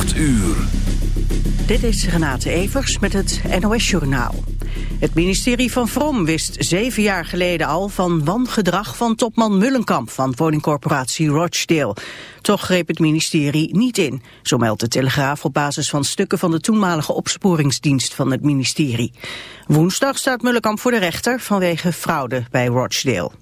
8 uur. Dit is Renate Evers met het NOS Journaal. Het ministerie van Vrom wist zeven jaar geleden al van wangedrag van topman Mullenkamp van woningcorporatie Rochdale. Toch greep het ministerie niet in, zo meldt de Telegraaf op basis van stukken van de toenmalige opsporingsdienst van het ministerie. Woensdag staat Mullenkamp voor de rechter vanwege fraude bij Rochdale.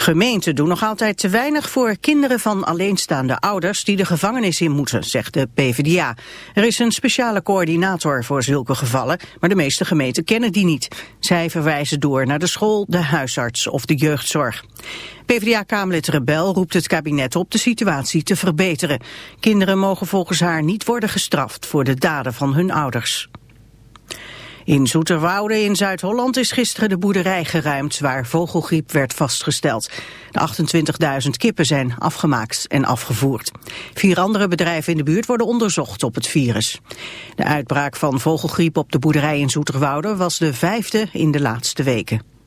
Gemeenten doen nog altijd te weinig voor kinderen van alleenstaande ouders die de gevangenis in moeten, zegt de PvdA. Er is een speciale coördinator voor zulke gevallen, maar de meeste gemeenten kennen die niet. Zij verwijzen door naar de school, de huisarts of de jeugdzorg. PvdA-kamerlid Rebel roept het kabinet op de situatie te verbeteren. Kinderen mogen volgens haar niet worden gestraft voor de daden van hun ouders. In Zoeterwoude in Zuid-Holland is gisteren de boerderij geruimd waar vogelgriep werd vastgesteld. De 28.000 kippen zijn afgemaakt en afgevoerd. Vier andere bedrijven in de buurt worden onderzocht op het virus. De uitbraak van vogelgriep op de boerderij in Zoeterwoude was de vijfde in de laatste weken.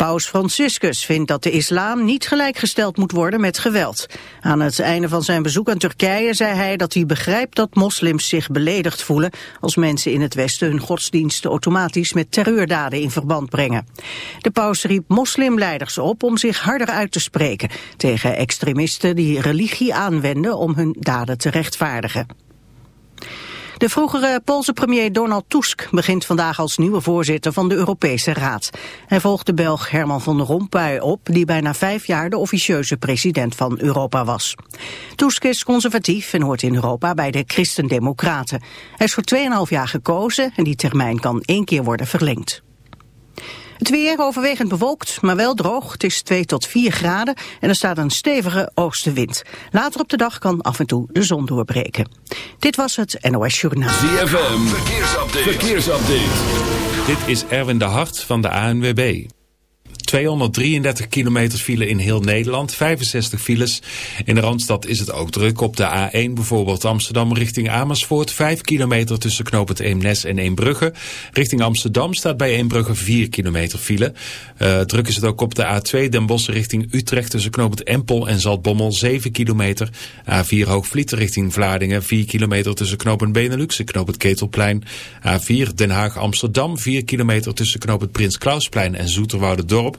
Paus Franciscus vindt dat de islam niet gelijkgesteld moet worden met geweld. Aan het einde van zijn bezoek aan Turkije zei hij dat hij begrijpt dat moslims zich beledigd voelen als mensen in het Westen hun godsdiensten automatisch met terreurdaden in verband brengen. De paus riep moslimleiders op om zich harder uit te spreken tegen extremisten die religie aanwenden om hun daden te rechtvaardigen. De vroegere Poolse premier Donald Tusk begint vandaag als nieuwe voorzitter van de Europese Raad. Hij volgt de Belg Herman van Rompuy op, die bijna vijf jaar de officieuze president van Europa was. Tusk is conservatief en hoort in Europa bij de Christen-Democraten. Hij is voor 2,5 jaar gekozen en die termijn kan één keer worden verlengd. Het weer overwegend bewolkt, maar wel droog. Het is 2 tot 4 graden en er staat een stevige oostenwind. Later op de dag kan af en toe de zon doorbreken. Dit was het NOS Journaal. ZFM, verkeersupdate. verkeersupdate. Dit is Erwin de Hart van de ANWB. 233 kilometer file in heel Nederland, 65 files. In de Randstad is het ook druk. Op de A1 bijvoorbeeld Amsterdam richting Amersfoort. 5 kilometer tussen knooppunt Eemnes en Eembrugge. Richting Amsterdam staat bij Eembrugge 4 kilometer file. Uh, druk is het ook op de A2 Den Bosch richting Utrecht tussen knooppunt Empel en Zaltbommel 7 kilometer. A4 Hoogvliet richting Vlaardingen 4 kilometer tussen knooppunt Benelux en knooppunt Ketelplein. A4 Den Haag Amsterdam 4 kilometer tussen knooppunt Prins Klausplein en Zoeterwoude Dorp.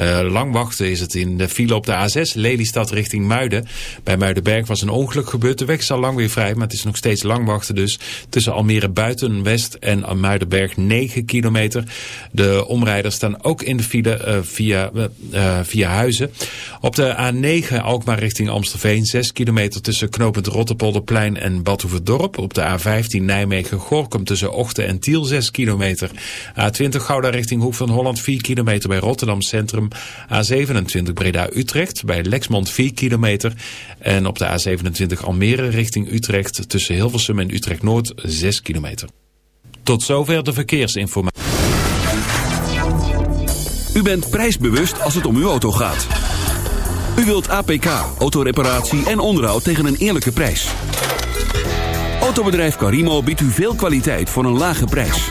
Uh, lang wachten is het in de file op de A6 Lelystad richting Muiden. Bij Muidenberg was een ongeluk gebeurd. De weg is al lang weer vrij, maar het is nog steeds lang wachten dus. Tussen Almere Buiten, West en Muidenberg 9 kilometer. De omrijders staan ook in de file uh, via, uh, via Huizen. Op de A9 Alkmaar richting Amstelveen 6 kilometer tussen knooppunt Rotterpolderplein en Badhoevedorp. Op de A15 Nijmegen-Gorkum tussen Ochten en Tiel 6 kilometer. A20 Gouda richting Hoek van Holland 4 kilometer bij Rotterdam Centrum. A27 Breda-Utrecht bij Lexmond 4 kilometer. En op de A27 Almere richting Utrecht tussen Hilversum en Utrecht-Noord 6 kilometer. Tot zover de verkeersinformatie. U bent prijsbewust als het om uw auto gaat. U wilt APK, autoreparatie en onderhoud tegen een eerlijke prijs. Autobedrijf Carimo biedt u veel kwaliteit voor een lage prijs.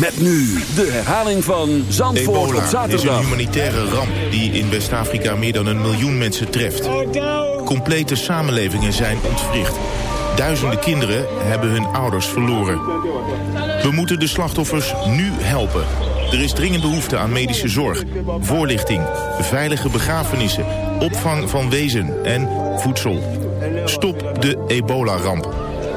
Met nu de herhaling van Zandvoort Ebola op is zaterdag. een humanitaire ramp die in West-Afrika meer dan een miljoen mensen treft. Complete samenlevingen zijn ontwricht. Duizenden kinderen hebben hun ouders verloren. We moeten de slachtoffers nu helpen. Er is dringend behoefte aan medische zorg, voorlichting, veilige begrafenissen, opvang van wezen en voedsel. Stop de ebola-ramp.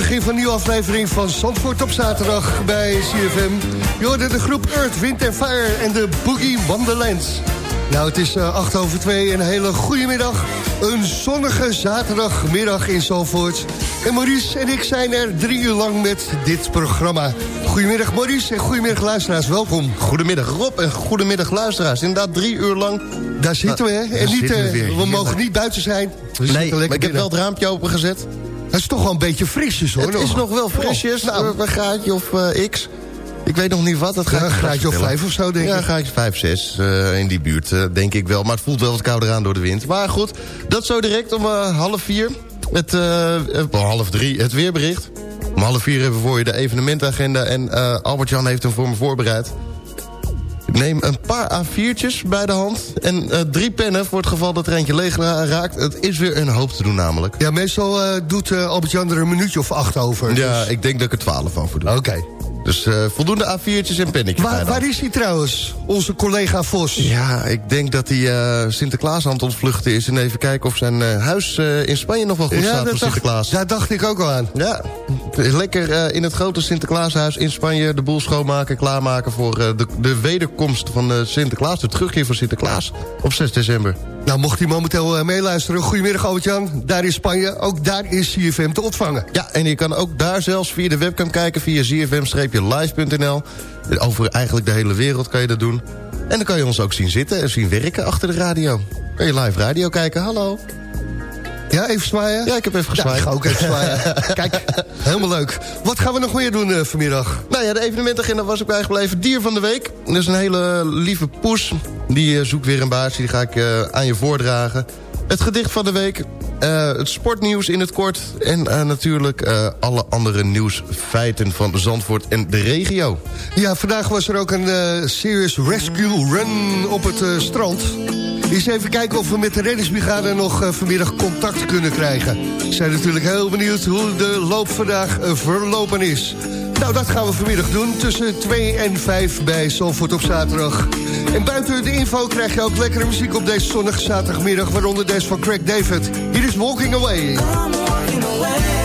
Begin van een nieuwe aflevering van Zandvoort op zaterdag bij CFM. Je de groep Earth, Wind Fire en de Boogie Wonderlands. Nou, het is uh, acht over twee en een hele goede middag. Een zonnige zaterdagmiddag in Zandvoort. En Maurice en ik zijn er drie uur lang met dit programma. Goedemiddag Maurice en goedemiddag luisteraars, welkom. Goedemiddag Rob en goedemiddag luisteraars. Inderdaad drie uur lang. Daar zitten we, hè? En niet, we, uh, we mogen niet buiten zijn. We nee, maar ik heb wel het raampje opengezet. Het is toch wel een beetje frisjes hoor. Het nog. is nog wel frisjes, oh, nou. een graadje of uh, x. Ik weet nog niet wat. Het gaat ja, een graadje of vijf of zo, denk ik. Ja, een graadje vijf, zes uh, in die buurt, uh, denk ik wel. Maar het voelt wel wat kouder aan door de wind. Maar goed, dat zo direct om half vier. Het, half drie, het weerbericht. Om half vier hebben we voor je de evenementagenda. En Albert-Jan heeft hem voor me voorbereid. Neem een paar A4'tjes bij de hand en eh, drie pennen... voor het geval dat er eentje leeg ra- raakt. Het is weer een hoop te doen namelijk. Ja, meestal eh, doet eh, Albert-Jan er een minuutje of acht over. Ja, dus- ik denk dat ik er twaalf van voor doe. Oké. Dus eh, voldoende A4'tjes en pennetjes Waar, waar is hij trouwens, onze collega Vos? Ja, ik denk dat hij eh, Sinterklaas aan het ontvluchten is... en even kijken of zijn eh, huis in Spanje nog wel goed staat voor Sinterklaas. daar dacht ik ook al aan. Ja, lekker in het grote Sinterklaashuis in Spanje... de boel schoonmaken, klaarmaken voor de, de wederkomst van Sinterklaas... de terugkeer van Sinterklaas op 6 december. Nou, mocht hij momenteel eh, meeluisteren, goedemiddag Albert-Jan. Daar in Spanje, ook daar is CFM te ontvangen. Ja, en je kan ook daar zelfs via de webcam kijken... via zfm-live.nl. Over eigenlijk de hele wereld kan je dat doen. En dan kan je ons ook zien zitten en zien werken achter de radio. Kan je live radio kijken, hallo. Ja, even zwaaien? Ja, ik heb even Ja, gezwaaid. ik ga ook even zwaaien. Kijk, helemaal leuk. Wat gaan we nog meer doen eh, vanmiddag? Nou ja, de evenementagenda was ook bijgebleven. Dier van de week. Dat is een hele lieve poes. Die eh, zoekt weer een baasje. Die ga ik eh, aan je voordragen. Het gedicht van de week. het sportnieuws in het kort. En natuurlijk alle andere nieuwsfeiten van Zandvoort en de regio. Ja, vandaag was er ook een Serious Rescue Run op het strand. Eens even kijken of we met de reddingsbrigade nog eh, vanmiddag contact kunnen krijgen. We zijn natuurlijk heel benieuwd hoe de loop vandaag eh, verlopen is. Nou, dat gaan we vanmiddag doen tussen 2 en 5 bij Zalvoort op zaterdag. En buiten de info krijg je ook lekkere muziek op deze zonnige zaterdagmiddag... waaronder deze van Craig David. Hier is Walking Away. I'm walking away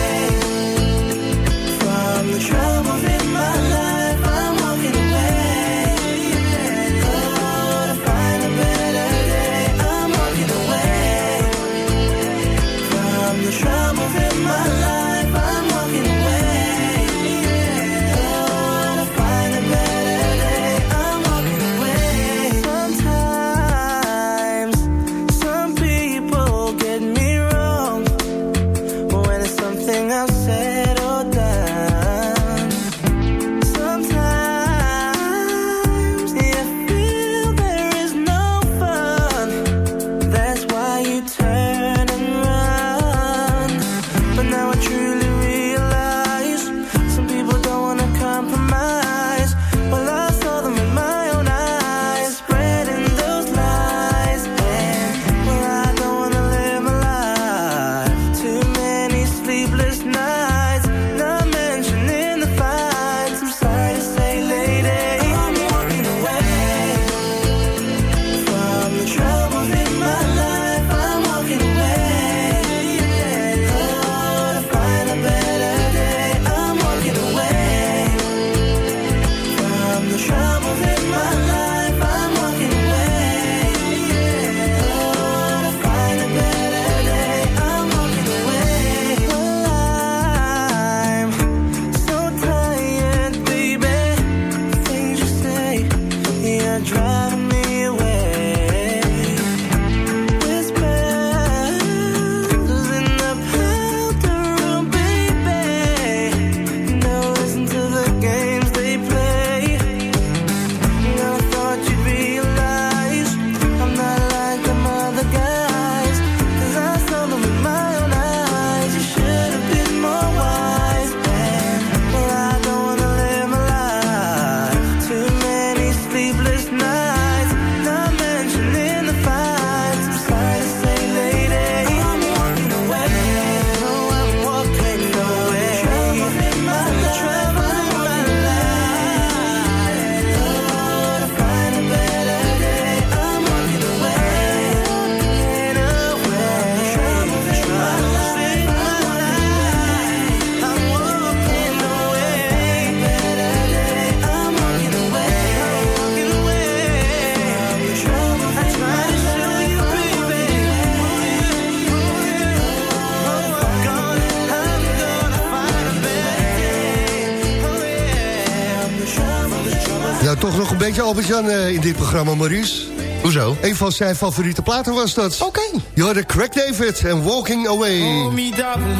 Albert-Jan eh, in dit programma, Maurice. Hoezo? Een van zijn favoriete platen was dat. Oké. Je hoorde Craig David en Walking Away. Formidable.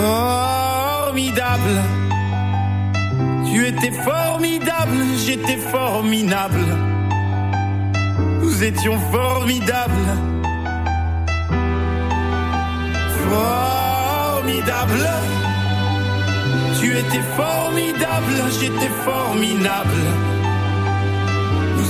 Formidable. Tu étais formidable, j'étais formidable. Nous étions formidables. Formidable. Tu étais formidable, j'étais formidable.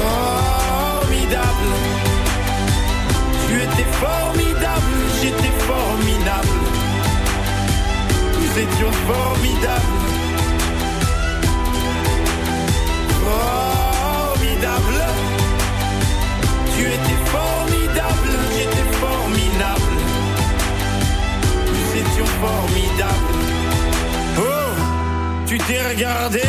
Formidable. Tu étais formidable, j'étais formidable. Nous étions formidables. Formidable. Tu étais formidable, j'étais formidable. Nous étions formidables. Oh, tu t'es regardé,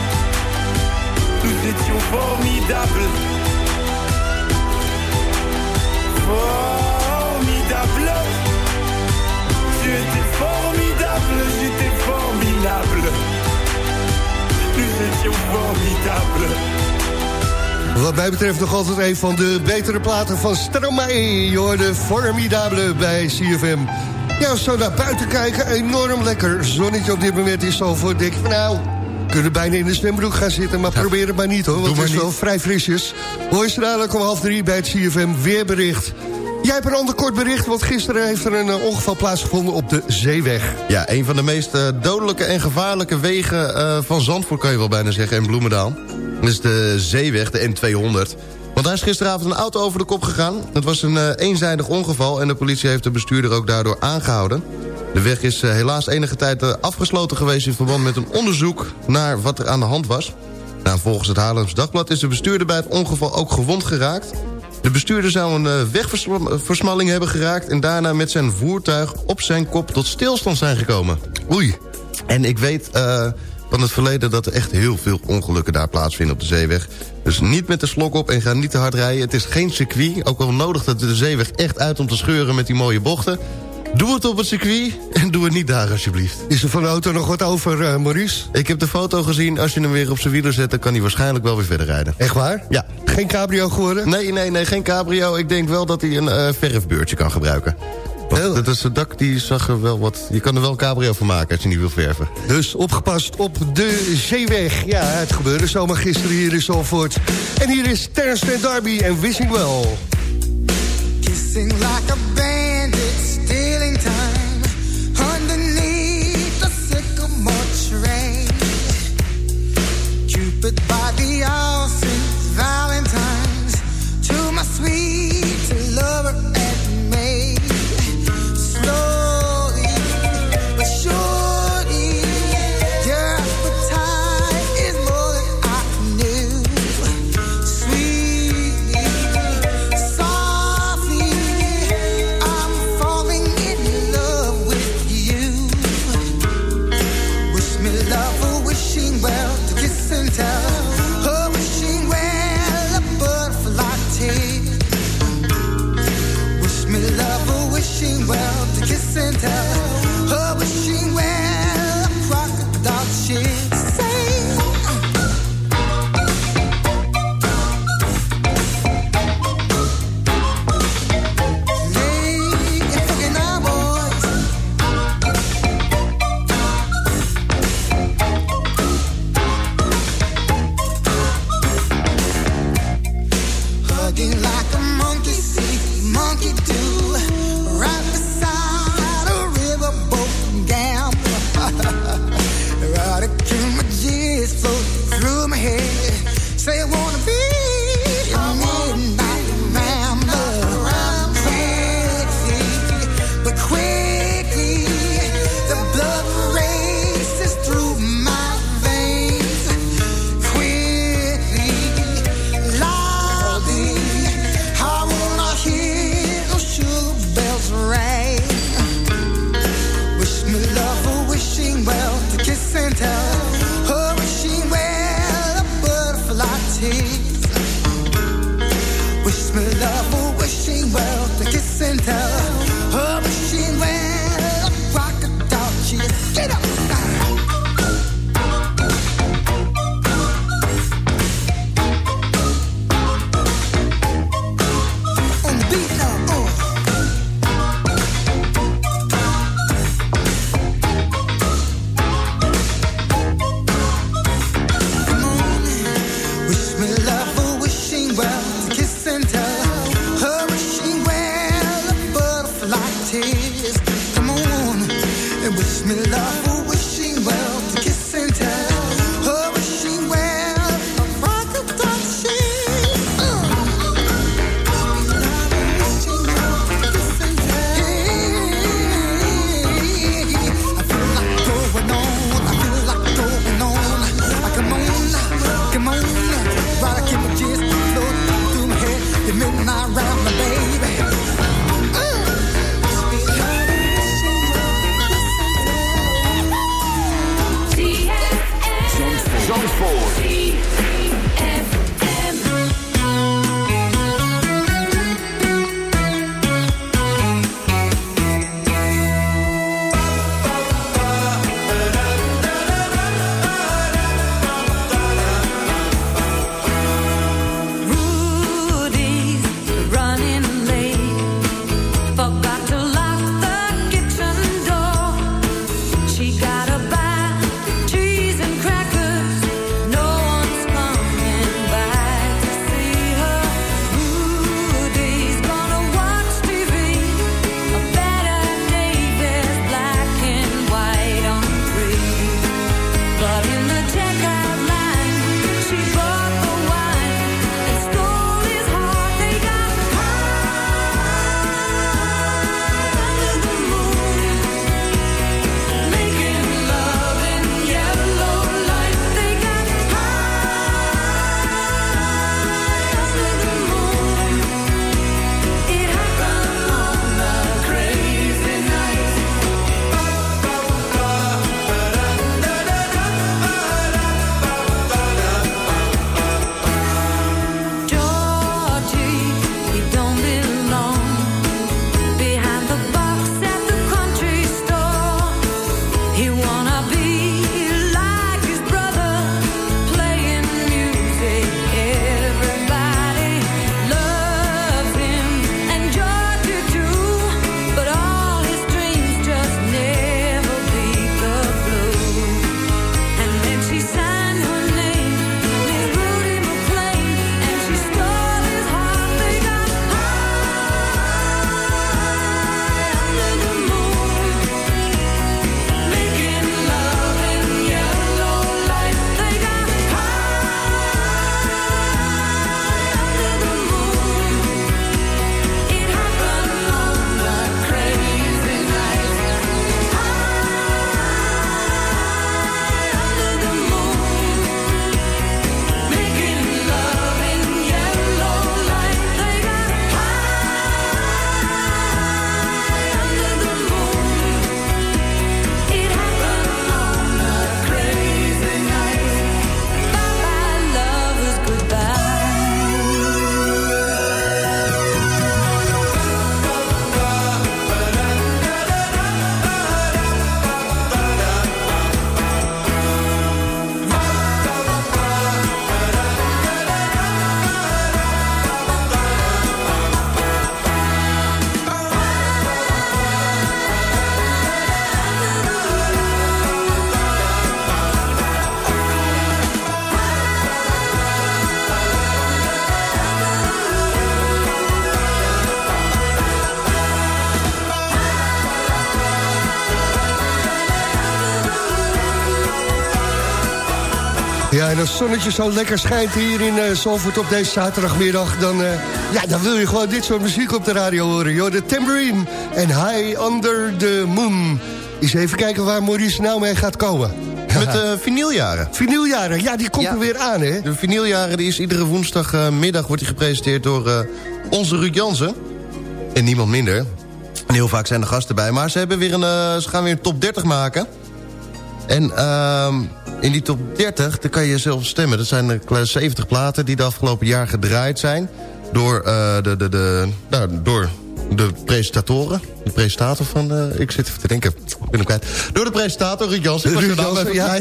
Nous étions formidables. Formidable. Tu étais formidable, j'étais formidable. Nous étions formidables. Wat mij betreft nog altijd een van de betere platen van Stromae. Je hoorde Formidable bij CFM. Ja, zo naar buiten kijken, enorm lekker. Zonnetje op dit moment is zo voor dik nou... we kunnen bijna in de zwembroek gaan zitten, maar probeer het maar niet hoor. Want het is wel vrij frisjes. Hoor je dadelijk om half drie bij het CFM weerbericht. Jij hebt een ander kort bericht, want gisteren heeft er een eh, ongeval plaatsgevonden op de Zeeweg. Ja, een van de meest eh, dodelijke en gevaarlijke wegen eh, van Zandvoort... kan je wel bijna zeggen, en Bloemendaal. Dat is de Zeeweg, de N200. Want daar is gisteravond een auto over de kop gegaan. Het was een eenzijdig ongeval... en de politie heeft de bestuurder ook daardoor aangehouden. De weg is eh, helaas enige tijd eh, afgesloten geweest... in verband met een onderzoek naar wat er aan de hand was. Nou, volgens het Haarlems Dagblad is de bestuurder bij het ongeval ook gewond geraakt. De bestuurder zou een eh, wegversmalling hebben geraakt... en daarna met zijn voertuig op zijn kop tot stilstand zijn gekomen. Oei. En ik weet van het verleden dat er echt heel veel ongelukken daar plaatsvinden op de zeeweg. Dus niet met de slok op en ga niet te hard rijden. Het is geen circuit, ook al nodig dat de zeeweg echt uit om te scheuren met die mooie bochten. Doe het op het circuit en doe het niet daar alsjeblieft. Is er van de auto nog wat over, eh, Maurice? Ik heb de foto gezien, als je hem weer op zijn wielen zet... dan kan hij waarschijnlijk wel weer verder rijden. Echt waar? Ja. Geen cabrio geworden? Nee, nee, nee, geen cabrio. Ik denk wel dat hij een eh, verfbeurtje kan gebruiken. Heel- dat is het dak, die zag er wel wat... Je kan er wel een cabrio van maken als je niet wil verven. Dus opgepast op de zeeweg. Ja, het gebeurde zomaar gisteren hier in Zalvoort. En hier is Terence en Darby en Wishing Well. Kissing like a bandit, stupid body. Als het zonnetje zo lekker schijnt hier in uh, Zalvoort op deze zaterdagmiddag... Dan, eh, ja, dan wil je gewoon dit soort muziek op de radio horen. Joh, de Tambourine en High Under the Moon. Eens even kijken waar Maurice nou mee gaat komen. Met de vinyljaren. Vinyljaren, ja, die komt Ja. er weer aan, hè? De vinyljaren die is iedere woensdagmiddag wordt die gepresenteerd door eh, onze Ruud Jansen. En niemand minder. En heel vaak zijn er gasten bij. Maar ze, hebben weer een, eh, ze gaan weer een top 30 maken. En ehm, in die top 30, daar kan je zelf stemmen. Dat zijn kleine 70 platen die de afgelopen jaar gedraaid zijn... door, eh, de, de, de, nou, door de presentatoren. De presentator van... eh, ik zit even te denken, ik ben hem kwijt. Door de presentator, Ruud Jansen. Ruud de Jansen, ja,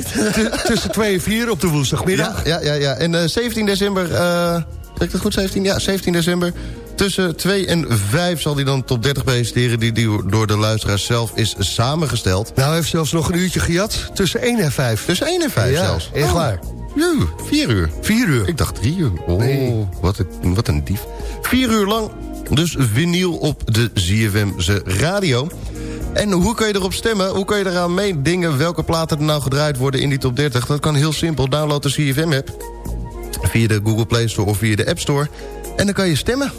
tussen 2 en 4 op de woensdagmiddag. Ja, ja, ja. ja. En eh, 17 december, eh zeg ik dat goed, 17? Ja, 17 december. Tussen 2 en 5 zal hij dan top 30 presenteren... die, door de luisteraars zelf is samengesteld. Nou, hij heeft zelfs nog een uurtje gejat. Tussen 1 en 5. Tussen 1 en 5 ja, zelfs. echt Oh. waar. Joe, 4 uur. 4 uur. Ik dacht 3 uur. Oh, Nee. wat, een, wat een dief. 4 uur lang, dus vinyl op de ZFM ze radio. En hoe kun je erop stemmen? Hoe kun je eraan meedingen welke platen er nou gedraaid worden in die top 30? Dat kan heel simpel. Download de CFM-app via de Google Play Store of via de App Store. En dan kan je stemmen.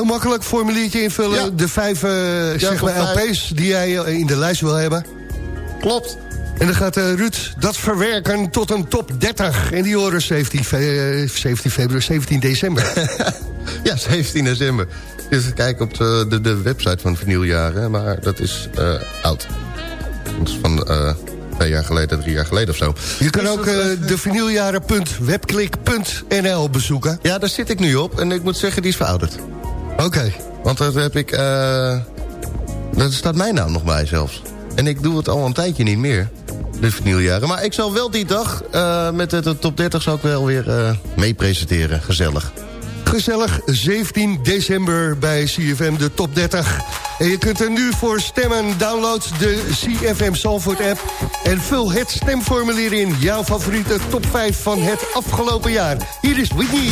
Heel makkelijk, formuliertje invullen. Ja. De vijf, eh, zeg maar. LP's die jij eh, in de lijst wil hebben. Klopt. En dan gaat eh, Ruud dat verwerken tot een top 30. En die horen 17, fe- eh, 17 februari, 17 december. Ja, 17 december. Dus kijk op de, de, de website van Vinyljaren, maar dat is oud. Dat is van twee jaar geleden, drie jaar geleden of zo. Je kan ook eh, de vinyljaren.webklik.nl bezoeken. Ja, daar zit ik nu op en ik moet zeggen, die is verouderd. Oké. Want dat heb ik... eh daar staat mijn naam nog bij zelfs. En ik doe het al een tijdje niet meer. De vinyljaren. Maar ik zal wel die dag eh, met de, top 30 zou ik wel weer eh mee presenteren. Gezellig. Gezellig, 17 december bij CFM, de top 30. En je kunt er nu voor stemmen. Download de CFM Salford app. En vul het stemformulier in. Jouw favoriete top 5 van het afgelopen jaar. Hier is Whitney.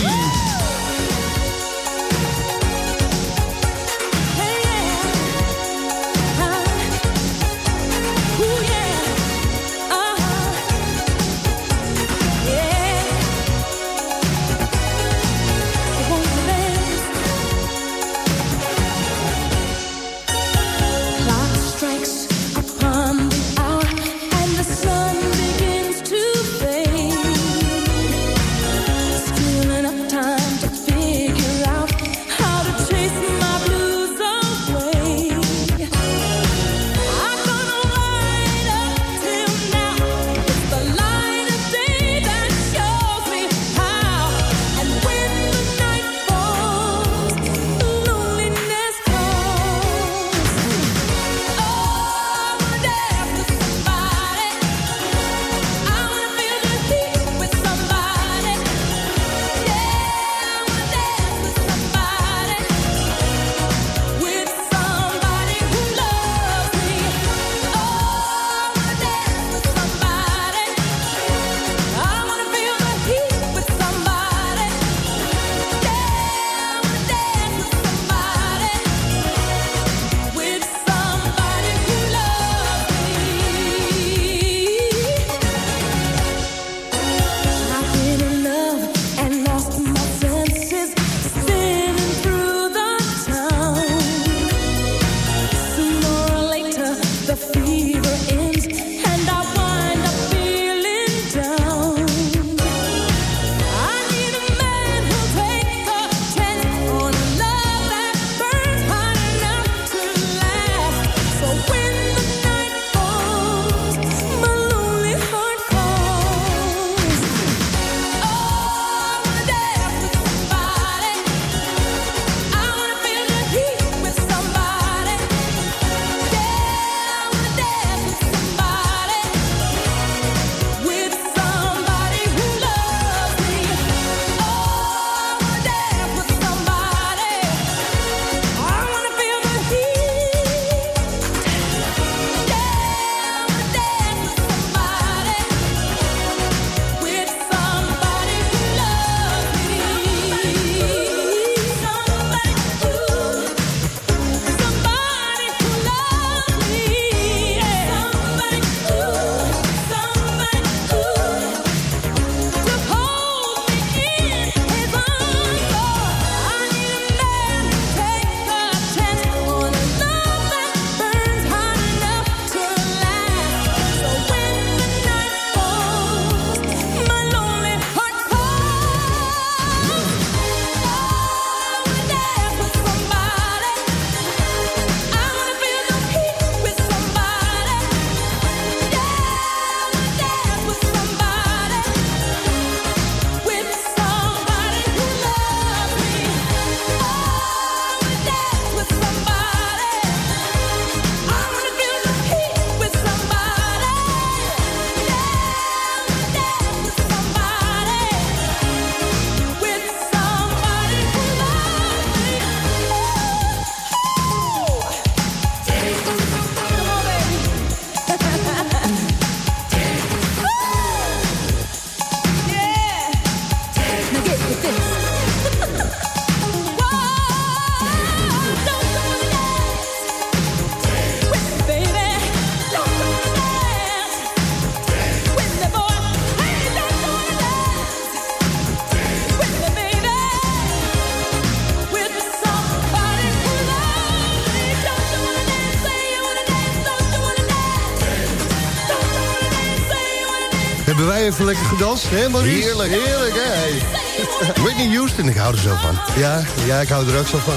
Even lekker gedanst, hè Maurice? Heerlijk, heerlijk, hè? Whitney Houston, ik hou er zo van. Ja, ja, ik hou er ook zo van.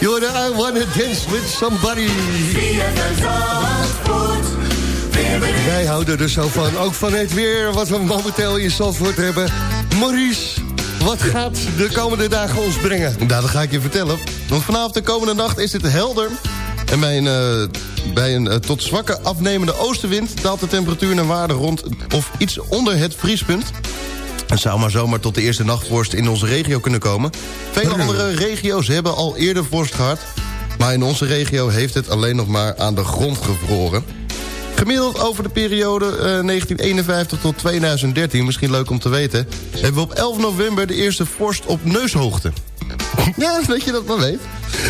You're I wanna dance with somebody. Wij houden er zo van. Ook van het weer wat we momenteel in Zandvoort hebben. Maurice, wat gaat de komende dagen ons brengen? Nou, dat ga ik je vertellen. Want vanavond de komende nacht is het helder. En bij een, eh, bij een eh, tot zwakke afnemende oostenwind... daalt de temperatuur naar waarde rond of iets onder het vriespunt. Het zou maar zomaar tot de eerste nachtvorst in onze regio kunnen komen. Vele andere regio's hebben al eerder vorst gehad. Maar in onze regio heeft het alleen nog maar aan de grond gevroren. Gemiddeld over de periode eh, 1951 tot 2013, misschien leuk om te weten... hebben we op 11 november de eerste vorst op neushoogte. ja, dat je dat maar weet.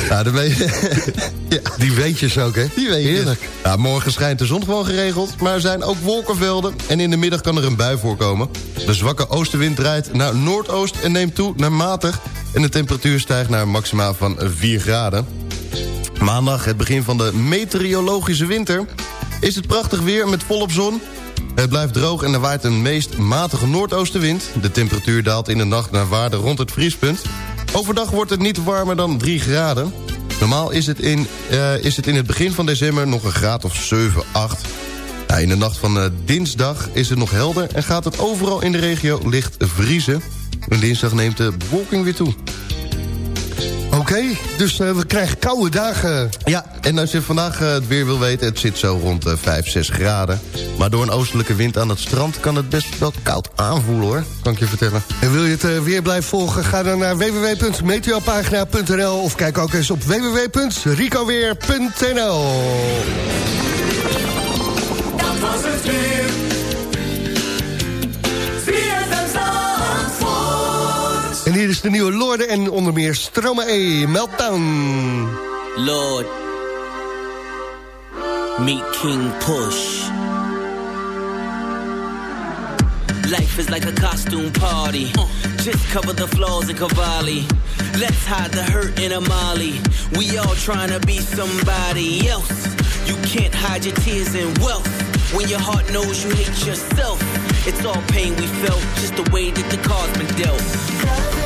Ja, dan weet je... ja. Die weetjes ook, hè? Die weet je. Heerlijk. Ja, morgen schijnt de zon gewoon geregeld, maar er zijn ook wolkenvelden... en in de middag kan er een bui voorkomen. De zwakke oostenwind draait naar noordoost en neemt toe naar matig... en de temperatuur stijgt naar een maximaal van 4 graden. Maandag, het begin van de meteorologische winter... is het prachtig weer met volop zon... Het blijft droog en er waait een meest matige noordoostenwind. De temperatuur daalt in de nacht naar waarde rond het vriespunt. Overdag wordt het niet warmer dan 3 graden. Normaal is het in, eh, is het, in het begin van december nog een graad of 7, 8. Ja, in de nacht van eh, dinsdag is het nog helder... en gaat het overal in de regio licht vriezen. En dinsdag neemt de bewolking weer toe. Dus eh, we krijgen koude dagen. Ja, en als je vandaag eh, het weer wil weten... het zit zo rond de 5, 6 graden. Maar door een oostelijke wind aan het strand... kan het best wel koud aanvoelen, hoor. Kan ik je vertellen. En wil je het eh, weer blijven volgen? Ga dan naar www.meteopagina.nl of kijk ook eens op www.ricoweer.nl Dat was het weer. Hier is de nieuwe Lorde en onder meer Stromae Meltdown. Lord, meet King Push. Life is like a costume party. Uh, just cover the flaws in Cavalli. Let's hide the hurt in Amali. We all trying to be somebody else. You can't hide your tears in wealth. When your heart knows you hate yourself. It's all pain we felt, just the way that the cards been dealt.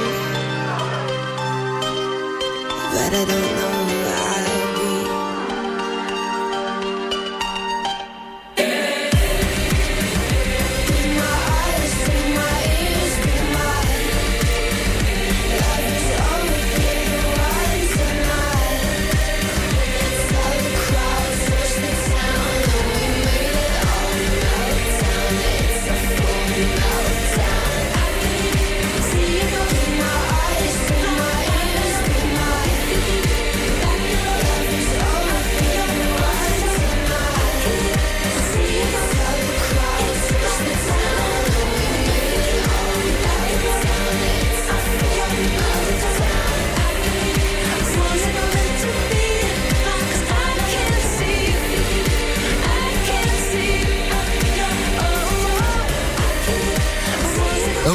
I don't know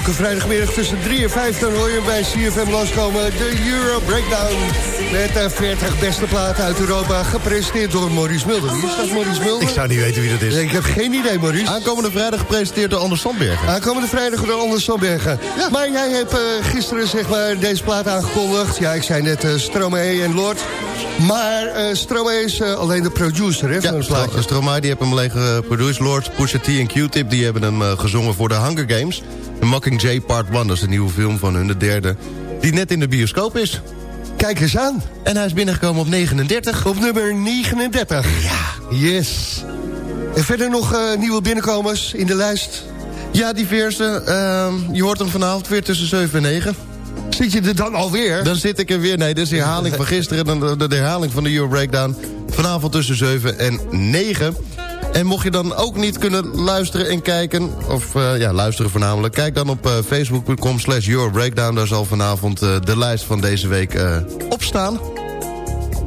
Elke vrijdagmiddag tussen 3 en 5 dan hoor je bij CFM loskomen. De Euro Breakdown met de 40 beste platen uit Europa. Gepresenteerd door Maurice Mulder. Wie is dat Maurice Mulder? Ik zou niet weten wie dat is. Ik heb geen idee Maurice. Aankomende vrijdag gepresenteerd door Anders Sandbergen. Aankomende vrijdag door Anders Sandbergen. Maar jij hebt eh, gisteren zeg maar deze plaat aangekondigd. Ja, ik zei net uh, Stromae en Lord. Maar uh, Stromae is uh, alleen de producer hè, van Ja, het plaatje. Stro- Stromae die heeft hem alleen geproduceerd. Lord, Pusha T en Q-Tip die hebben hem gezongen voor de Hunger Games. De Mockingjay Part 1, dat is een nieuwe film van hun, de derde. Die net in de bioscoop is. Kijk eens aan. En hij is binnengekomen op 39. Op nummer 39. Ja. Yes. En verder nog eh, nieuwe binnenkomers in de lijst. Ja, diverse. Ehm, je hoort hem vanavond weer tussen 7 en 9. Zit je er dan alweer? Dan zit ik er weer. Nee, dit is de herhaling van gisteren. De, de herhaling van de Euro Breakdown. Vanavond tussen 7 en 9. En mocht je dan ook niet kunnen luisteren en kijken... of eh, ja, luisteren voornamelijk... kijk dan op eh, facebook.com slash Euro Breakdown. Daar zal vanavond eh, de lijst van deze week eh op staan.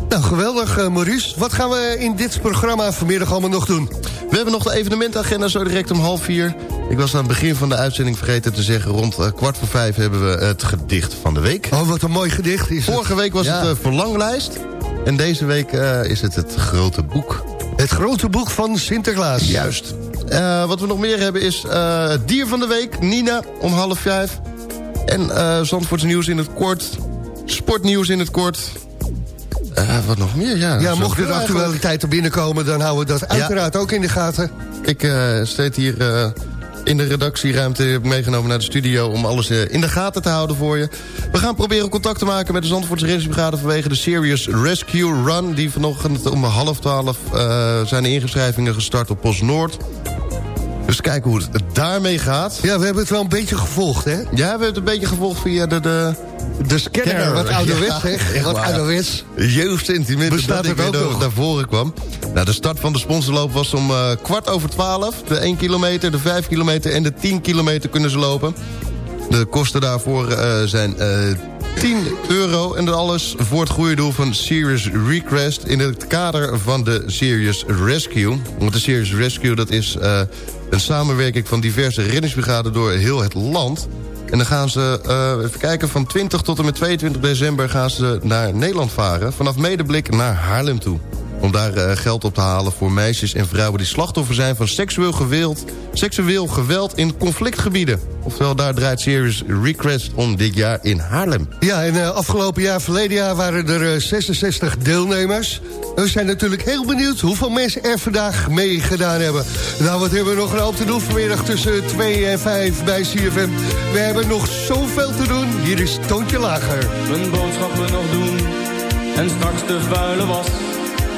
Nou, geweldig Maurice. Wat gaan we in dit programma vanmiddag allemaal nog doen? We hebben nog de evenementagenda zo direct om half vier. Ik was aan het begin van de uitzending vergeten te zeggen... rond kwart voor vijf hebben we het gedicht van de week. Oh, wat een mooi gedicht is het. Vorige week was Ja. het verlanglijst. En deze week is het het grote boek. Het grote boek van Sinterklaas. Juist. Eh, wat we nog meer hebben is eh, het dier van de week. Nina om half vijf. En eh Zandvoorts nieuws in het kort. Sportnieuws in het kort. Wat nog meer? Ja, Ja, mocht er de eigenlijk. actualiteiten binnenkomen... dan houden we dat uiteraard ook in de gaten. Ik uh, zit hier uh, in de redactieruimte meegenomen naar de studio... om alles uh, in de gaten te houden voor je. We gaan proberen contact te maken met de Zandvoortse reddingsbrigade... vanwege de Serious Rescue Run... die vanochtend om half twaalf uh, zijn de ingeschrijvingen gestart op Post Noord. Kijken hoe het daarmee gaat. Ja, we hebben het wel een beetje gevolgd, hè? Ja, we hebben het een beetje gevolgd via de... de de scanner, scanner. wat ouderwets, ja, zeg. Wat ouderwets. Jeugdsentiment Bestaat dat ik ook weer nog? naar voren kwam. Nou, de start van de sponsorloop was om uh, kwart over twaalf. De 1 kilometer, de 5 kilometer en de 10 kilometer kunnen ze lopen. De kosten daarvoor uh, zijn uh, 10 euro. En dat alles voor het goede doel van Serious Request... in het kader van de Serious Rescue. Want de Serious Rescue dat is een samenwerking van diverse reddingsbrigaden... door heel het land... En dan gaan ze, uh, even kijken, van 20 tot en met 22 december gaan ze naar Nederland varen. Vanaf Medeblik naar Haarlem toe. Om daar uh, geld op te halen voor meisjes en vrouwen die slachtoffer zijn van seksueel geweld, seksueel geweld in conflictgebieden. Oftewel, daar draait Serious Request om dit jaar in Haarlem. Ja, en uh, afgelopen jaar, verleden jaar, waren er uh, 66 deelnemers. We zijn natuurlijk heel benieuwd hoeveel mensen er vandaag meegedaan hebben. Nou, wat hebben we nog een hoop te doen vanmiddag tussen 2 en 5 bij CFM. We hebben nog zoveel te doen. Hier is Toontje Lager. Mijn boodschappen nog doen en straks de vuile was.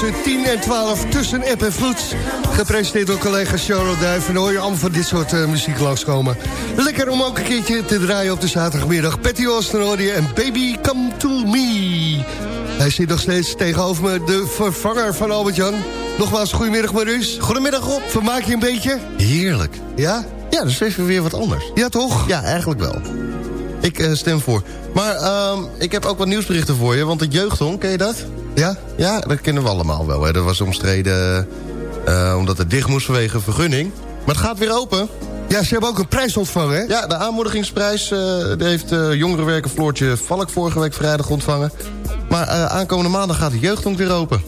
Tussen 10 en 12 tussen app en vloed. Gepresenteerd door collega Charlotte Duif. En hoor je allemaal van dit soort eh, muziek langskomen. Lekker om ook een keertje te draaien op de zaterdagmiddag. Patty je en Baby Come To Me. Hij zit nog steeds tegenover me, de vervanger van Albert-Jan. Nogmaals, goedemiddag Maurice. Goedemiddag Rob. Vermaak je een beetje? Heerlijk. Ja? Ja, is even weer wat anders. Ja, toch? Ja, eigenlijk wel. Ik eh, stem voor. Maar ehm, ik heb ook wat nieuwsberichten voor je, want het jeugdhonk, ken je dat? Ja? Ja, dat kennen we allemaal wel. Hè. Dat was omstreden eh, omdat het dicht moest vanwege vergunning. Maar het gaat weer open. Ja, ze hebben ook een prijs ontvangen, hè? Ja, de aanmoedigingsprijs uh, heeft uh, jongerenwerker Floortje Valk vorige week vrijdag ontvangen. Maar uh, aankomende maandag gaat de jeugdhonk weer open.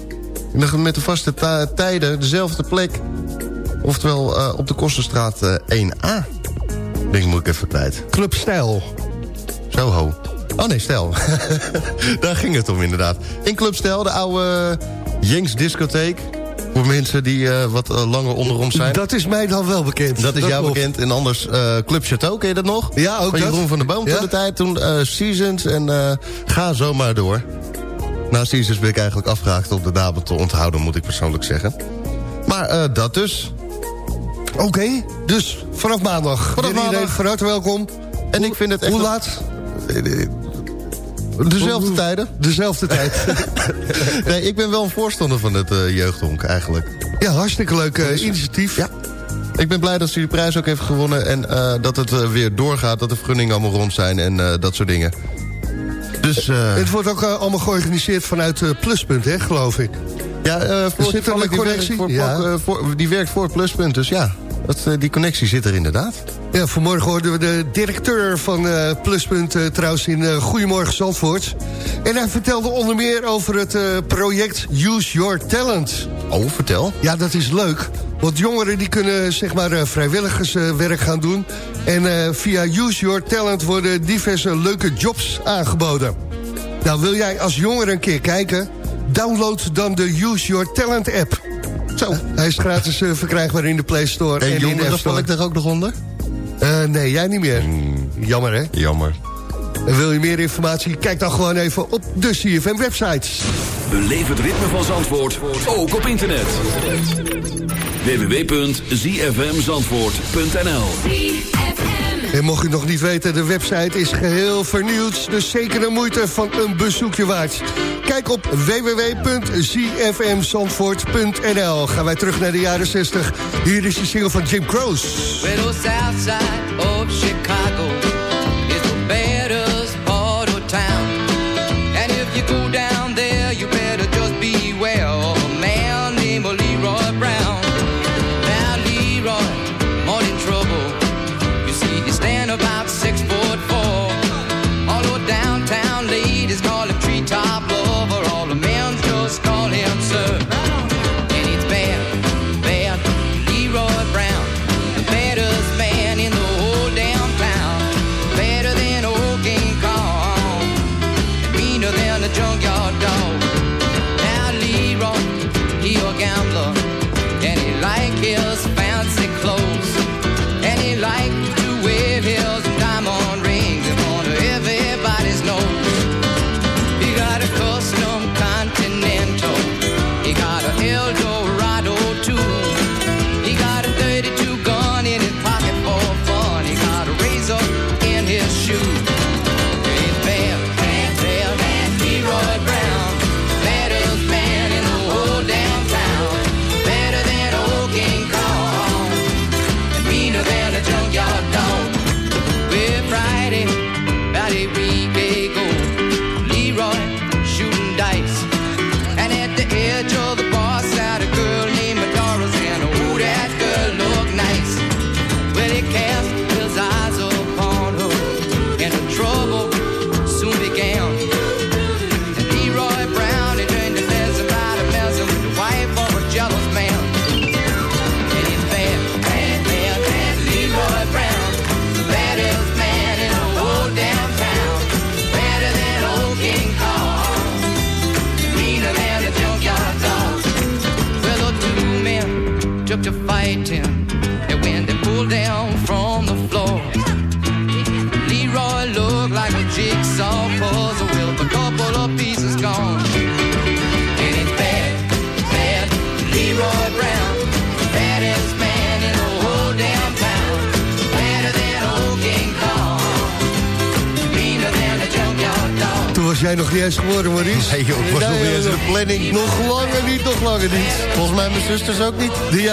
Met de vaste tijden, dezelfde plek. Oftewel op de Kostenstraat 1A. Denk moet ik even kwijt. Club Stijl. Zo ho. Oh nee, Stijl. Daar ging het om inderdaad. In Club Stijl, de oude Jenks discotheek. Voor mensen die uh, wat uh, langer onder ons zijn. Dat is mij dan wel bekend. Dat is dat jou klopt. bekend. En anders uh, Club Chateau, ken je dat nog? Ja, ook Van dat. Jeroen van der Boom ja? toen de tijd. Toen Seasons en ga zo maar door. Na Seasons ben ik eigenlijk afgehaakt om de namen te onthouden, moet ik persoonlijk zeggen. Maar dat dus. Oké, okay, dus vanaf maandag. Vanaf maandag. Van harte welkom. En ik vind het echt... Hoe laat? Dezelfde tijden. Dezelfde tijd. nee, ik ben wel een voorstander van het uh, jeugdhonk eigenlijk. Ja, hartstikke leuk uh, initiatief. Ja. Ik ben blij dat ze die prijs ook heeft gewonnen... en uh, dat het weer doorgaat, dat de vergunningen allemaal rond zijn en dat soort dingen. Dus, het wordt ook allemaal georganiseerd vanuit Pluspunt, hè, geloof ik. Ja, voor zit er een ja. voor, die werkt voor Pluspunt, dus ja, dat, uh, die connectie zit er inderdaad. Ja, vanmorgen hoorden we de directeur van uh, Pluspunt uh, trouwens in uh, Goedemorgen Zandvoort. En hij vertelde onder meer over het project Use Your Talent. Oh, vertel. Ja, dat is leuk. Want jongeren die kunnen zeg maar eh, vrijwilligerswerk gaan doen. En eh, via Use Your Talent worden diverse leuke jobs aangeboden. Nou, wil jij als jongere een keer kijken? Download dan de Use Your Talent app. Zo. hij is gratis eh, verkrijgbaar in de Play Store En en, in de App Store. ik daar ook nog onder? Eh, nee, jij niet meer. Jammer, hè? Jammer. En wil je meer informatie? Kijk dan gewoon even op de CFM-website. Beleef het ritme van Zandvoort, ook op internet. www.zfmzandvoort.nl En mocht je nog niet weten, de website is geheel vernieuwd. Dus zeker de moeite van een bezoekje waard. Kijk op www.zfmzandvoort.nl. Gaan wij terug naar de jaren 60. Hier is de single van Jim Croce. Chicago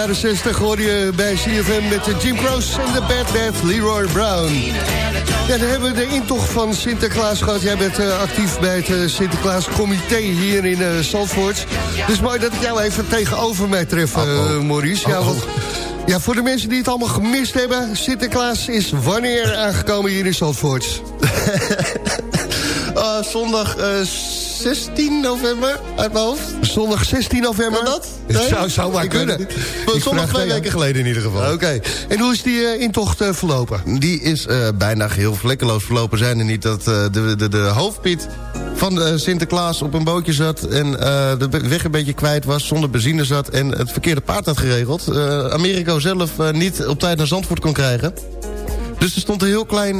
jaren 60 hoor je bij CFM met de Jim Croce en de Bad Bad Leroy Brown. Ja, dan hebben we de intocht van Sinterklaas gehad. Jij bent eh, actief bij het uh, Sinterklaas Comité hier in uh, Zandvoort. Dus mooi dat ik jou even tegenover mij tref, uh, Maurice. Ja, want, ja, voor de mensen die het allemaal gemist hebben... Sinterklaas is wanneer aangekomen hier in Zandvoort? Zondag uh, 16 november, uit mijn hoofd. Zondag 16 november? Dat? Nee? Zou, zou maar Ik kunnen. niet. Zondag twee weken geleden in ieder geval. Oké. En hoe is die uh, intocht uh, verlopen? Die is uh, bijna geheel vlekkeloos verlopen. Zijn er niet dat de, de, de hoofdpiet van Sinterklaas op een bootje zat... en de weg een beetje kwijt was, zonder benzine zat... en het verkeerde paard had geregeld. Americo zelf niet op tijd naar Zandvoort kon krijgen. Dus er stond een heel klein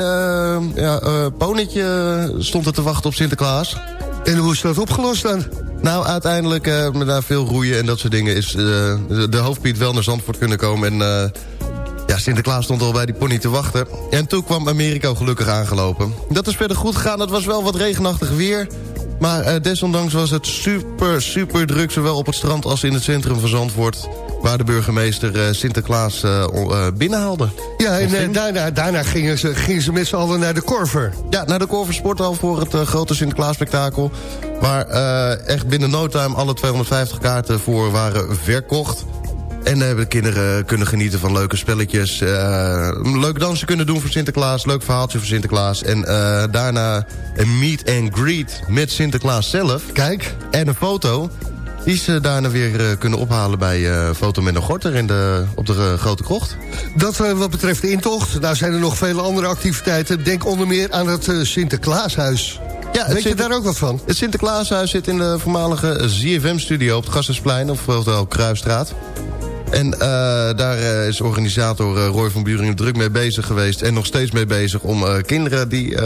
ja, ponietje stond er te wachten op Sinterklaas. En hoe is dat opgelost dan? Nou, uiteindelijk, uh, na veel roeien en dat soort dingen... is de, de hoofdpiet wel naar Zandvoort kunnen komen. En ja, Sinterklaas stond al bij die pony te wachten. En toen kwam Americo gelukkig aangelopen. Dat is verder goed gegaan. Het was wel wat regenachtig weer. Maar desondanks was het super, super druk... zowel op het strand als in het centrum van Zandvoort waar de burgemeester uh, Sinterklaas uh, uh, binnenhaalde. Ja, en daarna, daarna gingen, ze, gingen ze met z'n allen naar de Korver. Ja, naar de Korver Sporthal voor het grote Sinterklaas-spektakel. Waar echt binnen no time alle 250 kaarten voor waren verkocht. En hebben de kinderen kunnen genieten van leuke spelletjes. leuk dansen kunnen doen voor Sinterklaas. Leuk verhaaltje voor Sinterklaas. En daarna een meet and greet met Sinterklaas zelf. Kijk. En een foto. Die ze daarna weer eh, kunnen ophalen bij eh Fotomenno Gorter in de, op de eh, Grote Krocht. Dat wat betreft de intocht. Nou zijn er nog vele andere activiteiten. Denk onder meer aan het Sinterklaashuis. Ja, Weet je daar ook wat van? Het Sinterklaashuis zit in de voormalige ZFM-studio op het Gassersplein, of wel Kruisstraat. En eh, daar eh, is organisator eh, Roy van Buringen druk mee bezig geweest... en nog steeds mee bezig om kinderen die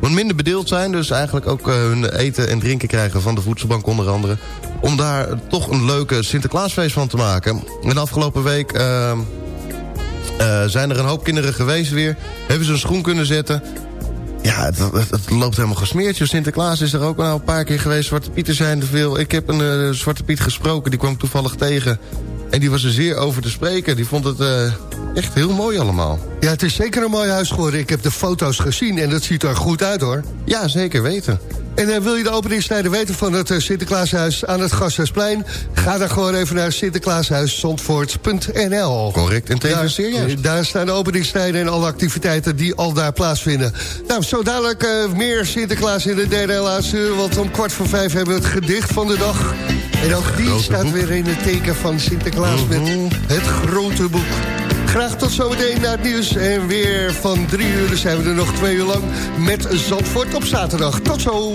wat minder bedeeld zijn... dus eigenlijk ook hun eten en drinken krijgen van de voedselbank onder andere... om daar toch een leuke Sinterklaasfeest van te maken. En afgelopen week zijn er een hoop kinderen geweest weer... hebben ze een schoen kunnen zetten... Ja, het, het, loopt helemaal gesmeerd. Sinterklaas is er ook al een paar keer geweest. Zwarte Pieten zijn er veel. Ik heb een Zwarte Piet gesproken, die kwam toevallig tegen. En die was er zeer over te spreken. Die vond het eh, echt heel mooi allemaal. Ja, het is zeker een mooi huis geworden. Ik heb de foto's gezien en dat ziet er goed uit hoor. Ja, zeker weten. En eh, wil je de openingstijden weten van het eh, Sinterklaashuis aan het Gasthuisplein? Ga dan gewoon even naar sinterklaashuiszandvoort.nl. Correct en tegen Daar- serieus. Daar staan de openingstijden en alle activiteiten die al daar plaatsvinden. Nou, zo dadelijk meer Sinterklaas in de derde en laatste uur. Want om kwart voor vijf hebben we het gedicht van de dag. En ook die staat weer in het teken van Sinterklaas met het grote boek. Graag tot zometeen naar het nieuws. En weer van drie uur zijn we er nog twee uur lang met Zandvoort op zaterdag. Tot zo!